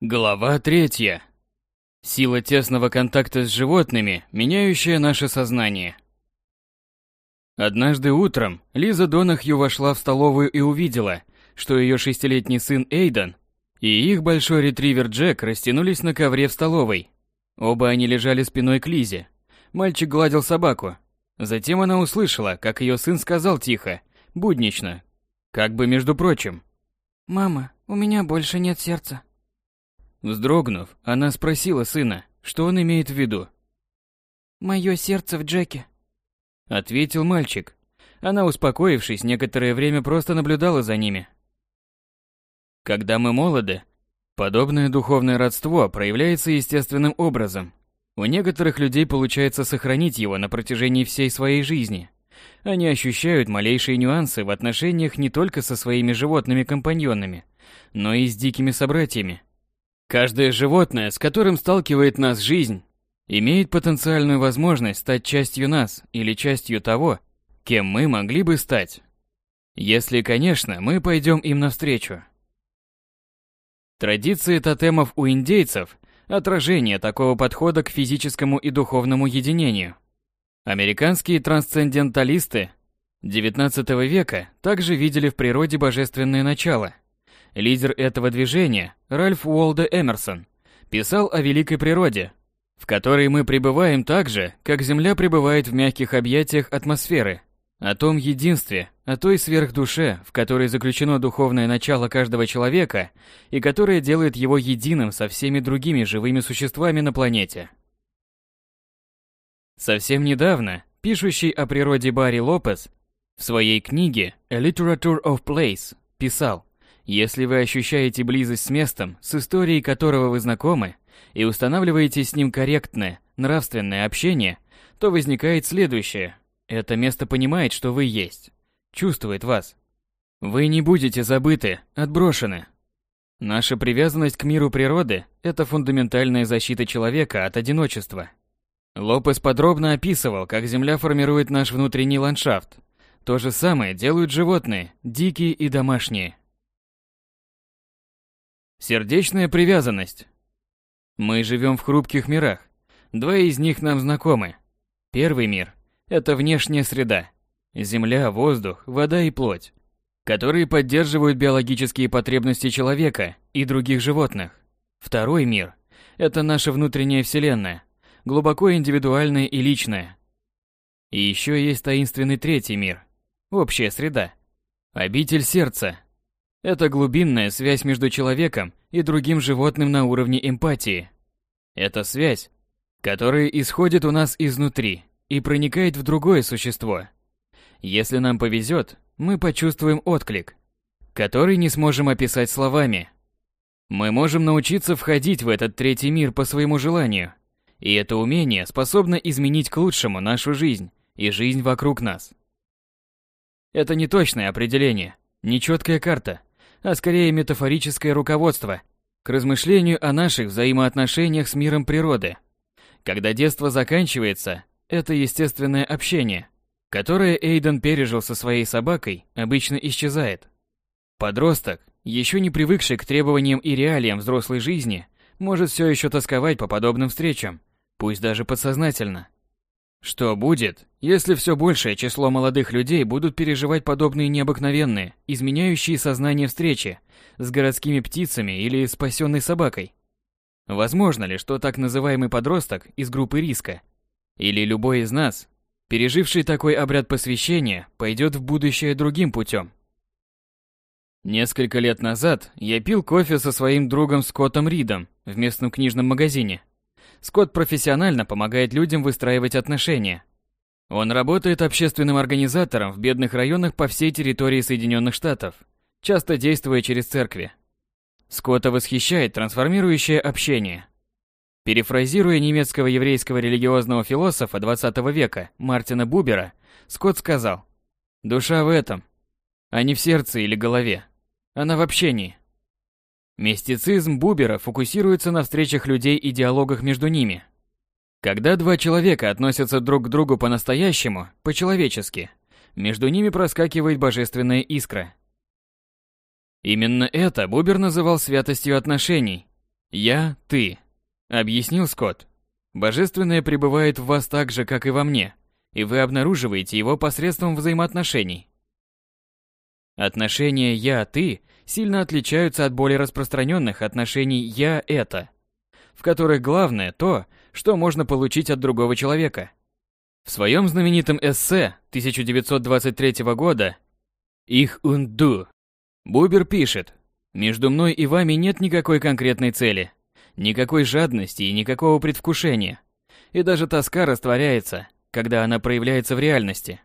Глава третья. Сила тесного контакта с животными, меняющая наше сознание. Однажды утром Лиза Донахью вошла в столовую и увидела, что ее шестилетний сын Эйден и их большой ретривер Джек растянулись на ковре в столовой. Оба они лежали спиной к Лизе. Мальчик гладил собаку. Затем она услышала, как ее сын сказал тихо, буднично, как бы между прочим. «Мама, у меня больше нет сердца». Вздрогнув, она спросила сына, что он имеет в виду. «Мое сердце в Джеке», — ответил мальчик. Она, успокоившись, некоторое время просто наблюдала за ними. Когда мы молоды, подобное духовное родство проявляется естественным образом. У некоторых людей получается сохранить его на протяжении всей своей жизни. Они ощущают малейшие нюансы в отношениях не только со своими животными-компаньонами, но и с дикими собратьями. Каждое животное, с которым сталкивает нас жизнь, имеет потенциальную возможность стать частью нас или частью того, кем мы могли бы стать. Если, конечно, мы пойдем им навстречу. Традиции тотемов у индейцев – отражение такого подхода к физическому и духовному единению. Американские трансценденталисты XIX века также видели в природе божественное начало – Лидер этого движения, Ральф Уолда Эмерсон, писал о великой природе, в которой мы пребываем так же, как Земля пребывает в мягких объятиях атмосферы, о том единстве, о той сверхдуше, в которой заключено духовное начало каждого человека и которое делает его единым со всеми другими живыми существами на планете. Совсем недавно пишущий о природе Барри Лопес в своей книге A Literature of Place писал, если вы ощущаете близость с местом, с историей которого вы знакомы, и устанавливаете с ним корректное, нравственное общение, то возникает следующее. Это место понимает, что вы есть, чувствует вас. Вы не будете забыты, отброшены. Наша привязанность к миру природы – это фундаментальная защита человека от одиночества. Лопес подробно описывал, как Земля формирует наш внутренний ландшафт. То же самое делают животные, дикие и домашние – Сердечная привязанность. Мы живем в хрупких мирах. Два из них нам знакомы. Первый мир – это внешняя среда. Земля, воздух, вода и плоть, которые поддерживают биологические потребности человека и других животных. Второй мир – это наша внутренняя вселенная, глубоко индивидуальная и личная. И еще есть таинственный третий мир – общая среда. Обитель сердца, это глубинная связь между человеком и другим животным на уровне эмпатии. Это связь, которая исходит у нас изнутри и проникает в другое существо. Если нам повезет, мы почувствуем отклик, который не сможем описать словами. Мы можем научиться входить в этот третий мир по своему желанию, и это умение способно изменить к лучшему нашу жизнь и жизнь вокруг нас. Это не точное определение, не четкая карта – а скорее метафорическое руководство к размышлению о наших взаимоотношениях с миром природы. Когда детство заканчивается, это естественное общение, которое Эйден пережил со своей собакой, обычно исчезает. Подросток, еще не привыкший к требованиям и реалиям взрослой жизни, может все еще тосковать по подобным встречам, пусть даже подсознательно. Что будет, если все большее число молодых людей будут переживать подобные необыкновенные, изменяющие сознание встречи с городскими птицами или спасенной собакой? Возможно ли, что так называемый подросток из группы риска, или любой из нас, переживший такой обряд посвящения, пойдет в будущее другим путем? Несколько лет назад я пил кофе со своим другом Скоттом Ридом в местном книжном магазине – Скотт профессионально помогает людям выстраивать отношения. Он работает общественным организатором в бедных районах по всей территории Соединенных Штатов, часто действуя через церкви. Скотта восхищает трансформирующее общение. Перефразируя немецкого еврейского религиозного философа 20 века Мартина Бубера, Скотт сказал, «Душа в этом, а не в сердце или голове. Она в общении. Мистицизм Бубера фокусируется на встречах людей и диалогах между ними. Когда два человека относятся друг к другу по-настоящему, по-человечески, между ними проскакивает божественная искра. Именно это Бубер называл святостью отношений. «Я, ты», — объяснил Скотт. «Божественное пребывает в вас так же, как и во мне, и вы обнаруживаете его посредством взаимоотношений. Отношения «я-ты» сильно отличаются от более распространенных отношений «я-это», в которых главное то, что можно получить от другого человека. В своем знаменитом эссе 1923 года «Их унду» Бубер пишет, «Между мной и вами нет никакой конкретной цели, никакой жадности и никакого предвкушения, и даже тоска растворяется, когда она проявляется в реальности».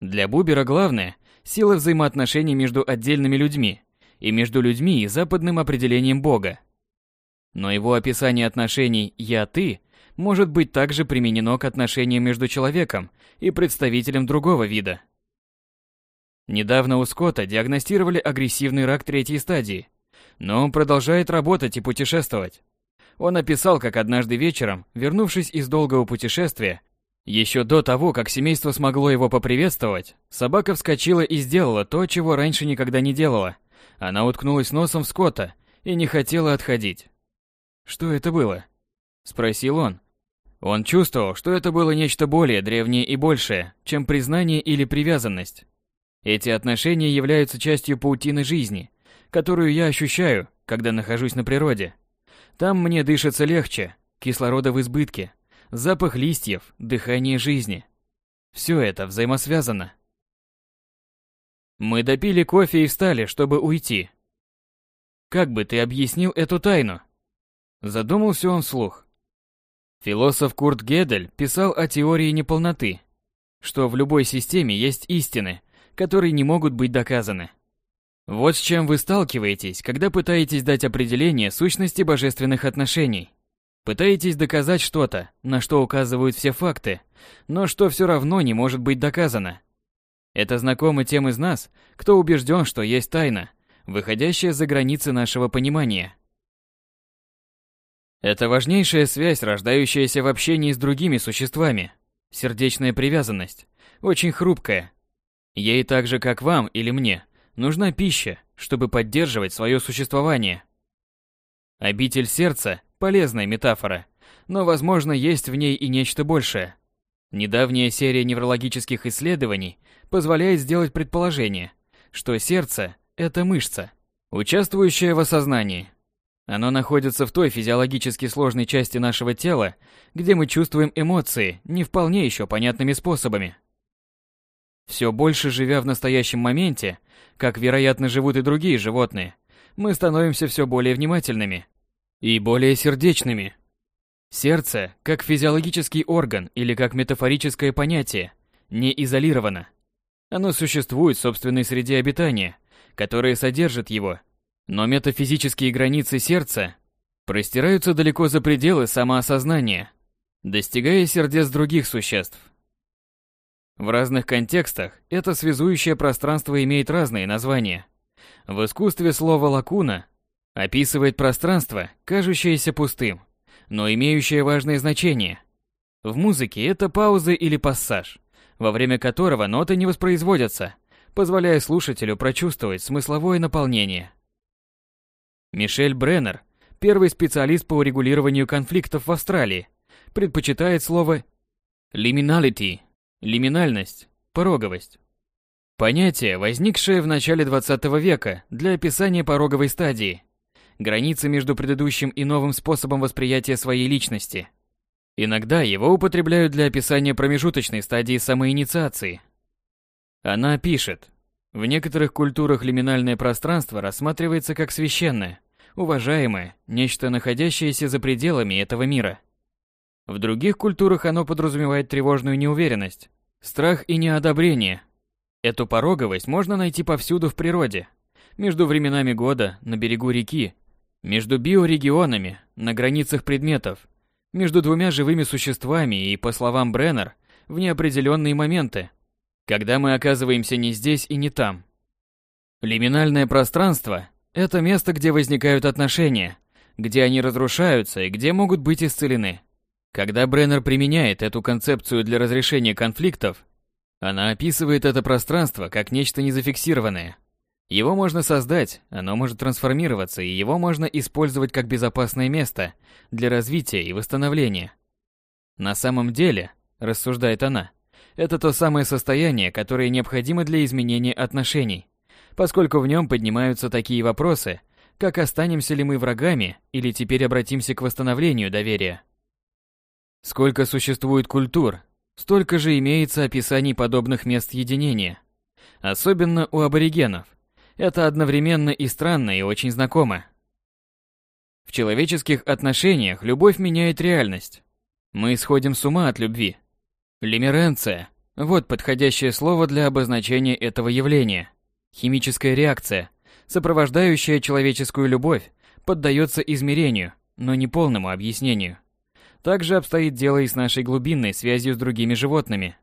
Для Бубера главное сила взаимоотношений между отдельными людьми и между людьми и западным определением Бога. Но его описание отношений «я-ты» может быть также применено к отношениям между человеком и представителем другого вида. Недавно у Скотта диагностировали агрессивный рак третьей стадии, но он продолжает работать и путешествовать. Он описал, как однажды вечером, вернувшись из долгого путешествия, еще до того, как семейство смогло его поприветствовать, собака вскочила и сделала то, чего раньше никогда не делала. Она уткнулась носом в Скотта и не хотела отходить. «Что это было?» – спросил он. Он чувствовал, что это было нечто более древнее и большее, чем признание или привязанность. Эти отношения являются частью паутины жизни, которую я ощущаю, когда нахожусь на природе. Там мне дышится легче, кислорода в избытке, запах листьев, дыхание жизни. Все это взаимосвязано. Мы допили кофе и встали, чтобы уйти. Как бы ты объяснил эту тайну? Задумался он вслух. Философ Курт Гедель писал о теории неполноты, что в любой системе есть истины, которые не могут быть доказаны. Вот с чем вы сталкиваетесь, когда пытаетесь дать определение сущности божественных отношений. Пытаетесь доказать что-то, на что указывают все факты, но что все равно не может быть доказано. Это знакомо тем из нас, кто убежден, что есть тайна, выходящая за границы нашего понимания. Это важнейшая связь, рождающаяся в общении с другими существами. Сердечная привязанность, очень хрупкая. Ей так же, как вам или мне, нужна пища, чтобы поддерживать свое существование. Обитель сердца Полезная метафора, но, возможно, есть в ней и нечто большее. Недавняя серия неврологических исследований позволяет сделать предположение, что сердце – это мышца, участвующая в осознании. Оно находится в той физиологически сложной части нашего тела, где мы чувствуем эмоции не вполне еще понятными способами. Все больше живя в настоящем моменте, как, вероятно, живут и другие животные, мы становимся все более внимательными, и более сердечными. Сердце, как физиологический орган или как метафорическое понятие, не изолировано. Оно существует в собственной среде обитания, которая содержит его, но метафизические границы сердца простираются далеко за пределы самоосознания, достигая сердец других существ. В разных контекстах это связующее пространство имеет разные названия. В искусстве слово «лакуна» Описывает пространство, кажущееся пустым, но имеющее важное значение. В музыке это пауза или пассаж, во время которого ноты не воспроизводятся, позволяя слушателю прочувствовать смысловое наполнение. Мишель Бреннер, первый специалист по урегулированию конфликтов в Австралии, предпочитает слово liminality – лиминальность, пороговость. Понятие, возникшее в начале 20 века для описания пороговой стадии, границы между предыдущим и новым способом восприятия своей личности. Иногда его употребляют для описания промежуточной стадии самоинициации. Она пишет, в некоторых культурах лиминальное пространство рассматривается как священное, уважаемое, нечто находящееся за пределами этого мира. В других культурах оно подразумевает тревожную неуверенность, страх и неодобрение. Эту пороговость можно найти повсюду в природе. Между временами года, на берегу реки между биорегионами, на границах предметов, между двумя живыми существами и, по словам Бреннер, в неопределенные моменты, когда мы оказываемся не здесь и не там. Лиминальное пространство – это место, где возникают отношения, где они разрушаются и где могут быть исцелены. Когда Бреннер применяет эту концепцию для разрешения конфликтов, она описывает это пространство как нечто незафиксированное. Его можно создать, оно может трансформироваться, и его можно использовать как безопасное место для развития и восстановления. На самом деле, рассуждает она, это то самое состояние, которое необходимо для изменения отношений, поскольку в нем поднимаются такие вопросы, как останемся ли мы врагами или теперь обратимся к восстановлению доверия. Сколько существует культур, столько же имеется описаний подобных мест единения. Особенно у аборигенов. Это одновременно и странно, и очень знакомо. В человеческих отношениях любовь меняет реальность. Мы сходим с ума от любви. Лимеренция – вот подходящее слово для обозначения этого явления. Химическая реакция, сопровождающая человеческую любовь, поддается измерению, но не полному объяснению. Также обстоит дело и с нашей глубинной связью с другими животными.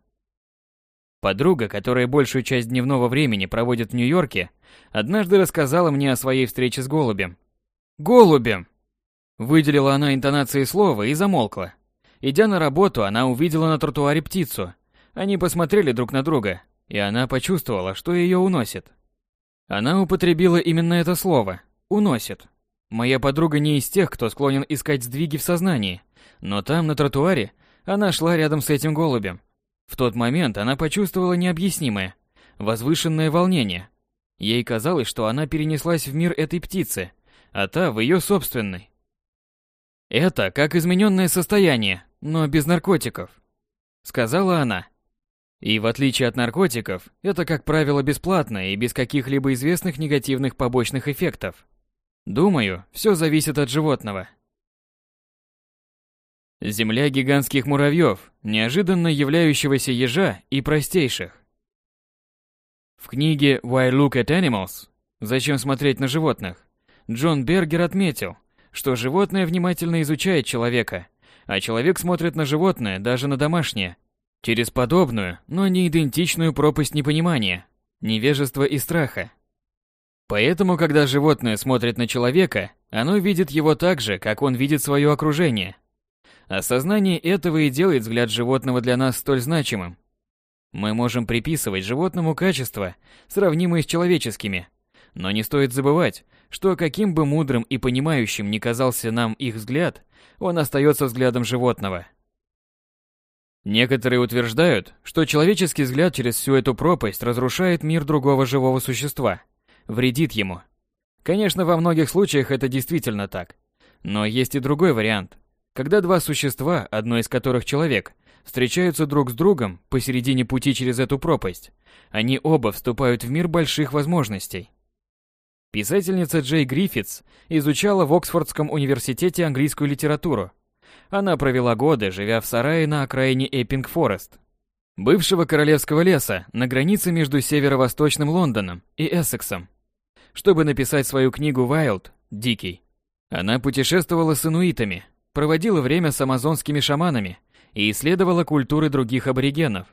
Подруга, которая большую часть дневного времени проводит в Нью-Йорке, однажды рассказала мне о своей встрече с голубем. «Голубем!» Выделила она интонацией слова и замолкла. Идя на работу, она увидела на тротуаре птицу. Они посмотрели друг на друга, и она почувствовала, что ее уносит. Она употребила именно это слово «уносит». Моя подруга не из тех, кто склонен искать сдвиги в сознании, но там, на тротуаре, она шла рядом с этим голубем. В тот момент она почувствовала необъяснимое, возвышенное волнение. Ей казалось, что она перенеслась в мир этой птицы, а та в ее собственный. Это как измененное состояние, но без наркотиков, сказала она. И в отличие от наркотиков, это, как правило, бесплатно и без каких-либо известных негативных побочных эффектов. Думаю, все зависит от животного. Земля гигантских муравьев, неожиданно являющегося ежа и простейших. В книге «Why Look at Animals» «Зачем смотреть на животных» Джон Бергер отметил, что животное внимательно изучает человека, а человек смотрит на животное, даже на домашнее, через подобную, но не идентичную пропасть непонимания, невежества и страха. Поэтому, когда животное смотрит на человека, оно видит его так же, как он видит свое окружение – Осознание этого и делает взгляд животного для нас столь значимым. Мы можем приписывать животному качества, сравнимые с человеческими, но не стоит забывать, что каким бы мудрым и понимающим ни казался нам их взгляд, он остается взглядом животного. Некоторые утверждают, что человеческий взгляд через всю эту пропасть разрушает мир другого живого существа, вредит ему. Конечно, во многих случаях это действительно так. Но есть и другой вариант. Когда два существа, одно из которых человек, встречаются друг с другом посередине пути через эту пропасть, они оба вступают в мир больших возможностей. Писательница Джей Гриффитс изучала в Оксфордском университете английскую литературу. Она провела годы, живя в сарае на окраине Эппинг-Форест, бывшего королевского леса на границе между северо-восточным Лондоном и Эссексом. Чтобы написать свою книгу «Вайлд» – «Дикий», она путешествовала с инуитами, проводила время с амазонскими шаманами и исследовала культуры других аборигенов.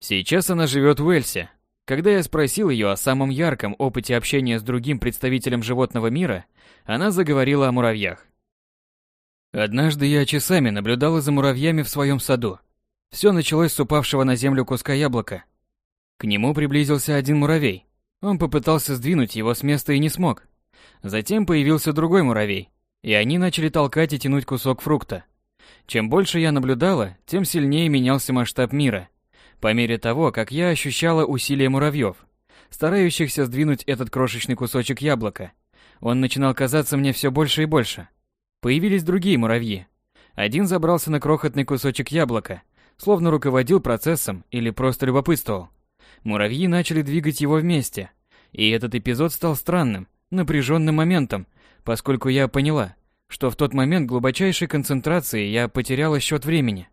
Сейчас она живет в Уэльсе. Когда я спросил ее о самом ярком опыте общения с другим представителем животного мира, она заговорила о муравьях. Однажды я часами наблюдала за муравьями в своем саду. Все началось с упавшего на землю куска яблока. К нему приблизился один муравей. Он попытался сдвинуть его с места и не смог. Затем появился другой муравей, и они начали толкать и тянуть кусок фрукта. Чем больше я наблюдала, тем сильнее менялся масштаб мира. По мере того, как я ощущала усилия муравьев, старающихся сдвинуть этот крошечный кусочек яблока, он начинал казаться мне все больше и больше. Появились другие муравьи. Один забрался на крохотный кусочек яблока, словно руководил процессом или просто любопытствовал. Муравьи начали двигать его вместе, и этот эпизод стал странным, напряженным моментом, поскольку я поняла, что в тот момент глубочайшей концентрации я потеряла счет времени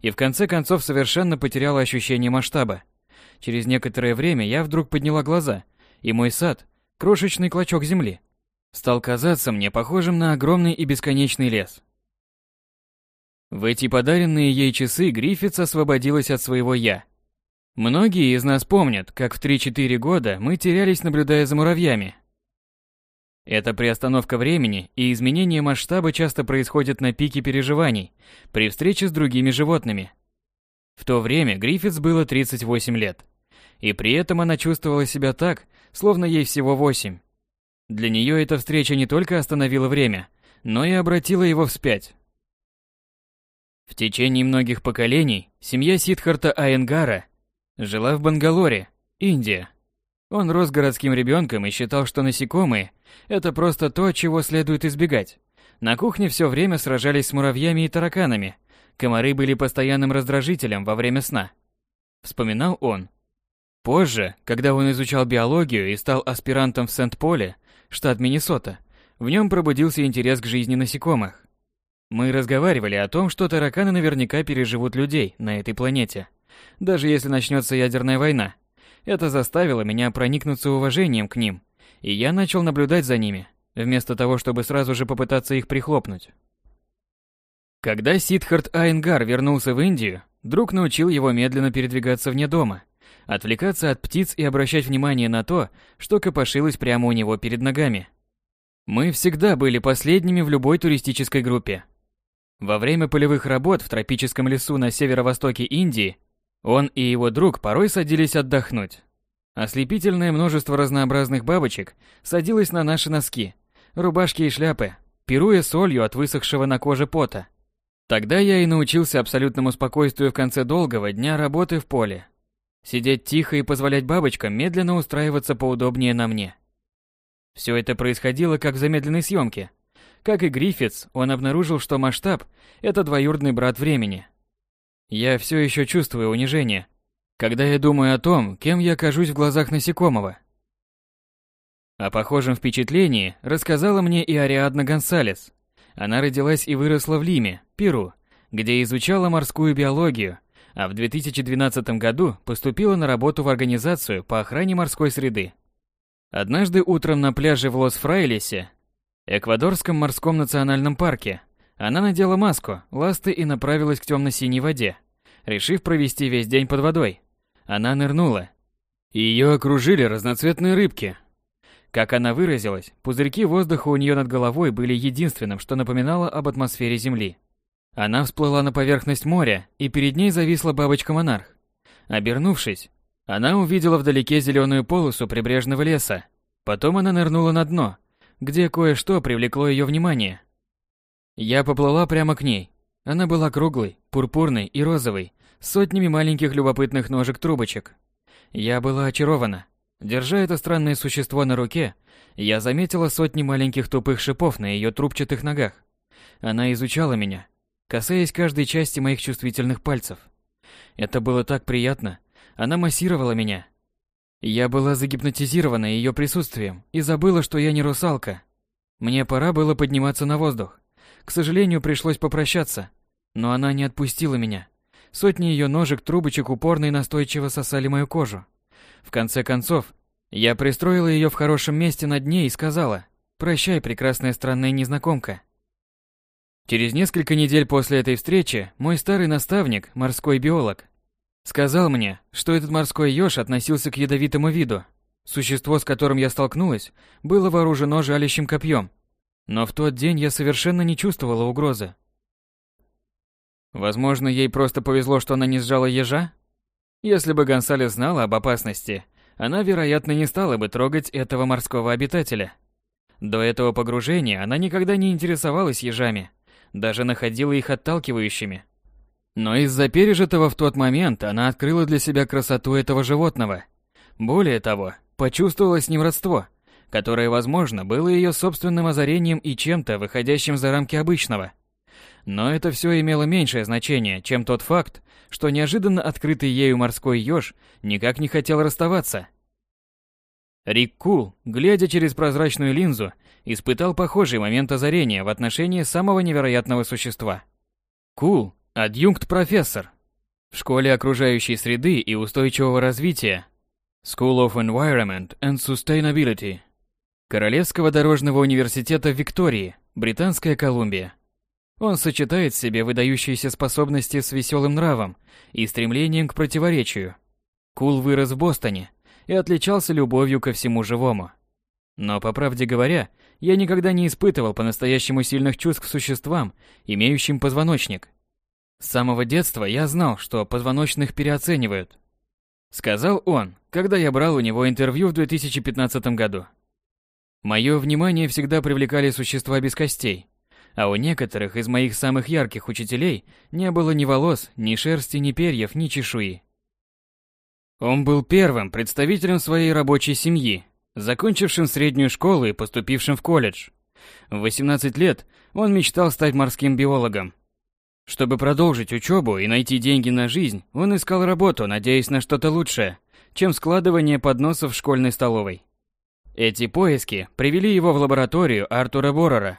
и в конце концов совершенно потеряла ощущение масштаба. Через некоторое время я вдруг подняла глаза, и мой сад, крошечный клочок земли, стал казаться мне похожим на огромный и бесконечный лес. В эти подаренные ей часы Гриффитс освободилась от своего «я». Многие из нас помнят, как в 3-4 года мы терялись, наблюдая за муравьями, эта приостановка времени и изменение масштаба часто происходят на пике переживаний при встрече с другими животными. В то время Гриффитс было 38 лет. И при этом она чувствовала себя так, словно ей всего восемь. Для нее эта встреча не только остановила время, но и обратила его вспять. В течение многих поколений семья Сидхарта Айенгара жила в Бангалоре, Индия. Он рос городским ребенком и считал, что насекомые – это просто то, чего следует избегать. На кухне все время сражались с муравьями и тараканами. Комары были постоянным раздражителем во время сна. Вспоминал он. Позже, когда он изучал биологию и стал аспирантом в Сент-Поле, штат Миннесота, в нем пробудился интерес к жизни насекомых. Мы разговаривали о том, что тараканы наверняка переживут людей на этой планете, даже если начнется ядерная война. Это заставило меня проникнуться уважением к ним, и я начал наблюдать за ними, вместо того, чтобы сразу же попытаться их прихлопнуть. Когда Сидхарт Айнгар вернулся в Индию, друг научил его медленно передвигаться вне дома, отвлекаться от птиц и обращать внимание на то, что копошилось прямо у него перед ногами. Мы всегда были последними в любой туристической группе. Во время полевых работ в тропическом лесу на северо-востоке Индии он и его друг порой садились отдохнуть. Ослепительное множество разнообразных бабочек садилось на наши носки, рубашки и шляпы, пируя солью от высохшего на коже пота. Тогда я и научился абсолютному спокойствию в конце долгого дня работы в поле. Сидеть тихо и позволять бабочкам медленно устраиваться поудобнее на мне. Все это происходило как в замедленной съемке. Как и Гриффитс, он обнаружил, что масштаб – это двоюродный брат времени. Я все еще чувствую унижение, когда я думаю о том, кем я окажусь в глазах насекомого. О похожем впечатлении рассказала мне и Ариадна Гонсалес. Она родилась и выросла в Лиме, Перу, где изучала морскую биологию, а в 2012 году поступила на работу в организацию по охране морской среды. Однажды утром на пляже в Лос-Фрайлесе, Эквадорском морском национальном парке, она надела маску, ласты и направилась к темно-синей воде, решив провести весь день под водой. Она нырнула. Ее окружили разноцветные рыбки. Как она выразилась, пузырьки воздуха у нее над головой были единственным, что напоминало об атмосфере Земли. Она всплыла на поверхность моря, и перед ней зависла бабочка-монарх. Обернувшись, она увидела вдалеке зеленую полосу прибрежного леса. Потом она нырнула на дно, где кое-что привлекло ее внимание. Я поплыла прямо к ней. Она была круглой, пурпурной и розовой, сотнями маленьких любопытных ножек-трубочек. Я была очарована. Держа это странное существо на руке, я заметила сотни маленьких тупых шипов на ее трубчатых ногах. Она изучала меня, касаясь каждой части моих чувствительных пальцев. Это было так приятно, она массировала меня. Я была загипнотизирована ее присутствием и забыла, что я не русалка. Мне пора было подниматься на воздух. К сожалению, пришлось попрощаться, но она не отпустила меня. Сотни ее ножек-трубочек упорно и настойчиво сосали мою кожу. В конце концов, я пристроила ее в хорошем месте на дне и сказала «Прощай, прекрасная странная незнакомка». Через несколько недель после этой встречи мой старый наставник, морской биолог, Сказал мне, что этот морской еж относился к ядовитому виду. Существо, с которым я столкнулась, было вооружено жалящим копьем. Но в тот день я совершенно не чувствовала угрозы. Возможно, ей просто повезло, что она не сжала ежа? Если бы Гонсалес знала об опасности, она, вероятно, не стала бы трогать этого морского обитателя. До этого погружения она никогда не интересовалась ежами, даже находила их отталкивающими. Но из-за пережитого в тот момент она открыла для себя красоту этого животного. Более того, почувствовала с ним родство, которое, возможно, было ее собственным озарением и чем-то, выходящим за рамки обычного. Но это все имело меньшее значение, чем тот факт, что неожиданно открытый ею морской еж никак не хотел расставаться. Рик Кул, глядя через прозрачную линзу, испытал похожий момент озарения в отношении самого невероятного существа. Кул Адъюнкт-профессор в школе окружающей среды и устойчивого развития School of Environment and Sustainability Королевского дорожного университета Виктории, Британская Колумбия. Он сочетает в себе выдающиеся способности с веселым нравом и стремлением к противоречию. Кул вырос в Бостоне и отличался любовью ко всему живому. Но, по правде говоря, я никогда не испытывал по-настоящему сильных чувств к существам, имеющим позвоночник – с самого детства я знал, что позвоночных переоценивают. Сказал он, когда я брал у него интервью в 2015 году. Мое внимание всегда привлекали существа без костей, а у некоторых из моих самых ярких учителей не было ни волос, ни шерсти, ни перьев, ни чешуи. Он был первым представителем своей рабочей семьи, закончившим среднюю школу и поступившим в колледж. В 18 лет он мечтал стать морским биологом. Чтобы продолжить учебу и найти деньги на жизнь, он искал работу, надеясь на что-то лучшее, чем складывание подносов в школьной столовой. Эти поиски привели его в лабораторию Артура Боррера,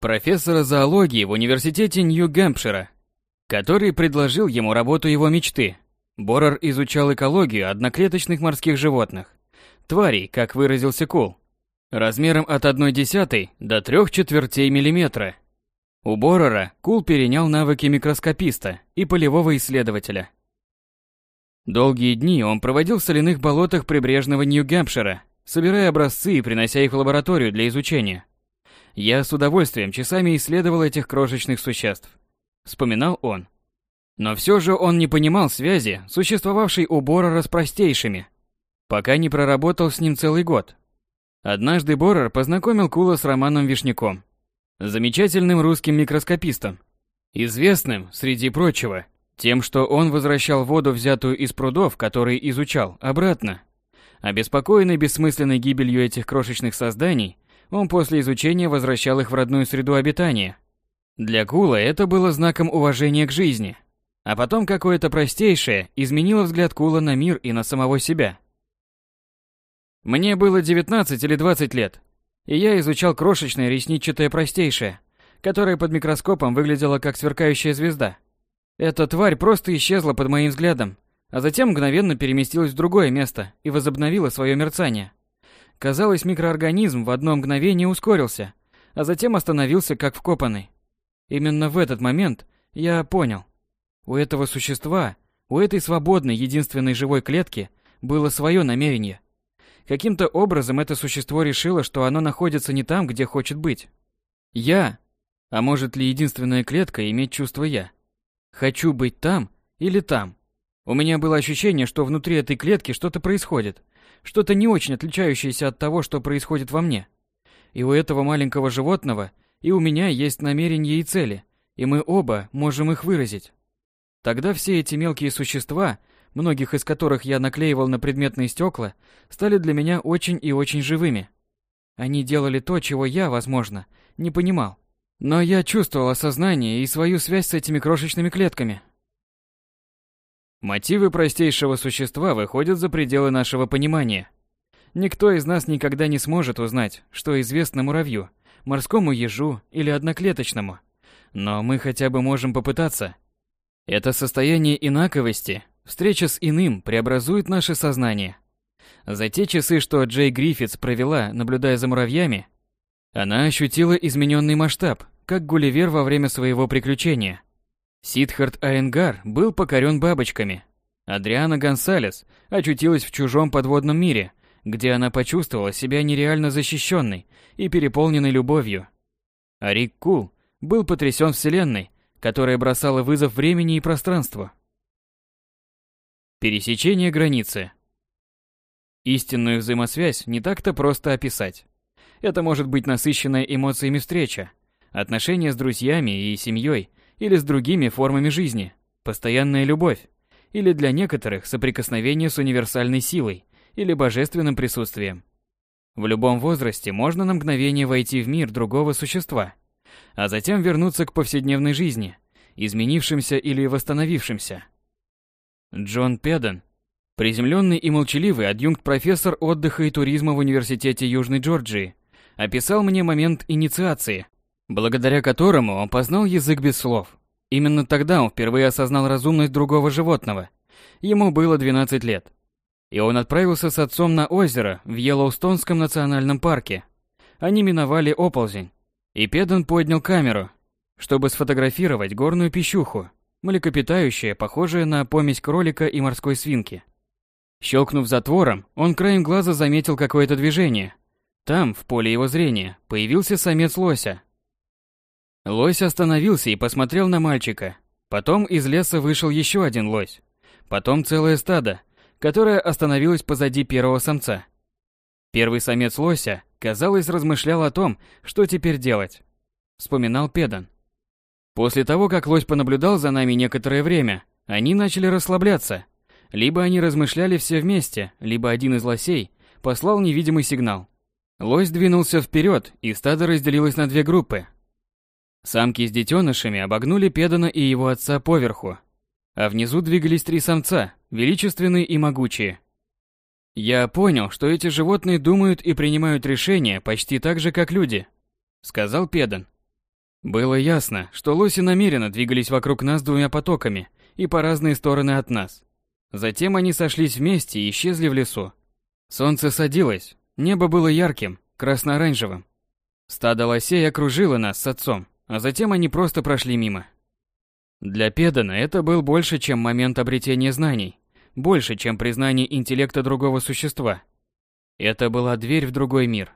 профессора зоологии в университете Нью-Гэмпшира, который предложил ему работу его мечты. Боррер изучал экологию одноклеточных морских животных, тварей, как выразился Кул, размером от 1 десятой до 3 четвертей миллиметра. У Боррера Кул перенял навыки микроскописта и полевого исследователя. Долгие дни он проводил в соляных болотах прибрежного Нью-Гэмпшира, собирая образцы и принося их в лабораторию для изучения. Я с удовольствием часами исследовал этих крошечных существ. Вспоминал он. Но все же он не понимал связи, существовавшей у Боррера с простейшими, пока не проработал с ним целый год. Однажды Боррер познакомил Кула с Романом Вишняком, замечательным русским микроскопистом, известным, среди прочего, тем, что он возвращал воду, взятую из прудов, которые изучал, обратно. Обеспокоенный бессмысленной гибелью этих крошечных созданий, он после изучения возвращал их в родную среду обитания. Для Кула это было знаком уважения к жизни. А потом какое-то простейшее изменило взгляд Кула на мир и на самого себя. Мне было 19 или 20 лет, и я изучал крошечное ресничатое простейшее, которое под микроскопом выглядело как сверкающая звезда. Эта тварь просто исчезла под моим взглядом, а затем мгновенно переместилась в другое место и возобновила свое мерцание. Казалось, микроорганизм в одно мгновение ускорился, а затем остановился как вкопанный. Именно в этот момент я понял. У этого существа, у этой свободной единственной живой клетки было свое намерение. Каким-то образом это существо решило, что оно находится не там, где хочет быть. Я, а может ли единственная клетка иметь чувство «я»? Хочу быть там или там? У меня было ощущение, что внутри этой клетки что-то происходит, что-то не очень отличающееся от того, что происходит во мне. И у этого маленького животного, и у меня есть намерения и цели, и мы оба можем их выразить. Тогда все эти мелкие существа, многих из которых я наклеивал на предметные стекла, стали для меня очень и очень живыми. Они делали то, чего я, возможно, не понимал. Но я чувствовал осознание и свою связь с этими крошечными клетками. Мотивы простейшего существа выходят за пределы нашего понимания. Никто из нас никогда не сможет узнать, что известно муравью, морскому ежу или одноклеточному. Но мы хотя бы можем попытаться. Это состояние инаковости, встреча с иным преобразует наше сознание. За те часы, что Джей Гриффитс провела, наблюдая за муравьями, она ощутила измененный масштаб, как Гулливер во время своего приключения. Сидхарт Айенгар был покорен бабочками. Адриана Гонсалес очутилась в чужом подводном мире, где она почувствовала себя нереально защищенной и переполненной любовью. А Рик Кул был потрясен Вселенной, которая бросала вызов времени и пространству. Пересечение границы. Истинную взаимосвязь не так-то просто описать. Это может быть насыщенная эмоциями встреча, отношения с друзьями и семьей – или с другими формами жизни, постоянная любовь, или для некоторых соприкосновение с универсальной силой или божественным присутствием. В любом возрасте можно на мгновение войти в мир другого существа, а затем вернуться к повседневной жизни, изменившимся или восстановившимся. Джон Педен, приземленный и молчаливый адъюнкт-профессор отдыха и туризма в Университете Южной Джорджии, описал мне момент инициации, благодаря которому он познал язык без слов. Именно тогда он впервые осознал разумность другого животного. Ему было 12 лет. И он отправился с отцом на озеро в Йеллоустонском национальном парке. Они миновали оползень. И Педан поднял камеру, чтобы сфотографировать горную пищуху, млекопитающее, похожее на помесь кролика и морской свинки. Щелкнув затвором, он краем глаза заметил какое-то движение. Там, в поле его зрения, появился самец лося, Лось остановился и посмотрел на мальчика. Потом из леса вышел еще один лось. Потом целое стадо, которая остановилась позади первого самца. Первый самец лося, казалось, размышлял о том, что теперь делать. Вспоминал Педан. После того, как лось понаблюдал за нами некоторое время, они начали расслабляться. Либо они размышляли все вместе, либо один из лосей послал невидимый сигнал. Лось двинулся вперед, и стадо разделилось на две группы. Самки с детенышами обогнули Педана и его отца поверху, а внизу двигались три самца, величественные и могучие. Я понял, что эти животные думают и принимают решения почти так же, как люди, сказал Педан. Было ясно, что лоси намеренно двигались вокруг нас двумя потоками и по разные стороны от нас. Затем они сошлись вместе и исчезли в лесу. Солнце садилось, небо было ярким, красно-оранжевым. Стадо лосей окружило нас с отцом, а затем они просто прошли мимо. Для Педана это был больше, чем момент обретения знаний, больше, чем признание интеллекта другого существа. Это была дверь в другой мир,